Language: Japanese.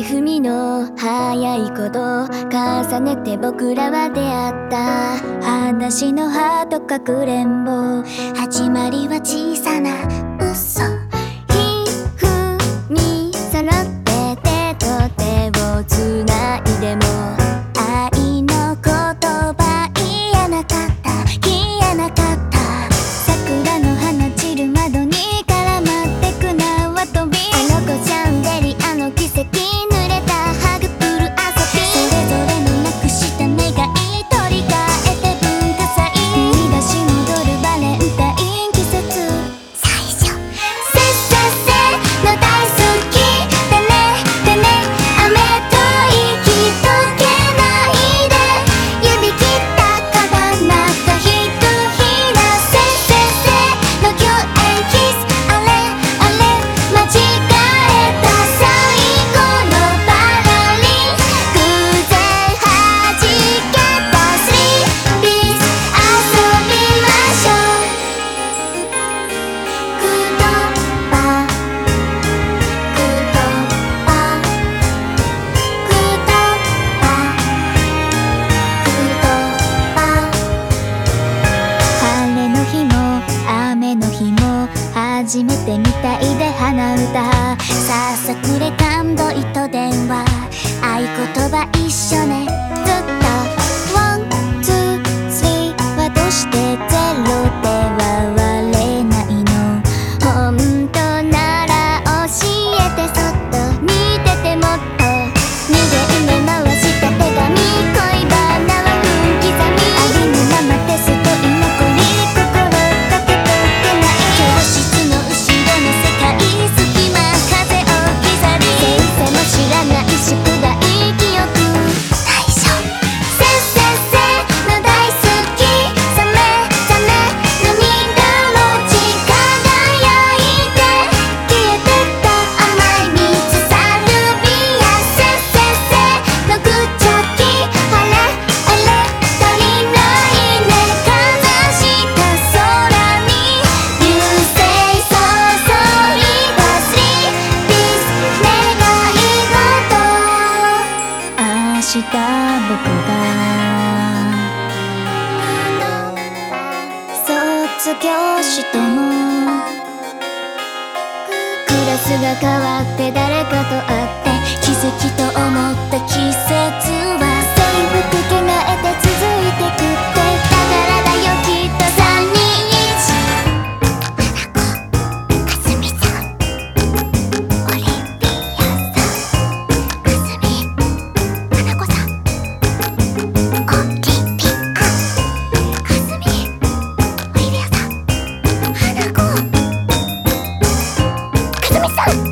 手踏みの早いこと重ねて僕らは出会った。話の葉とかくれんぼ。始まりは小さな初めてみたいで鼻歌。ささくれ感動糸電話。合言葉一緒ね。した僕が。卒業してもクラスが変わって誰かと会って奇跡と思って fight!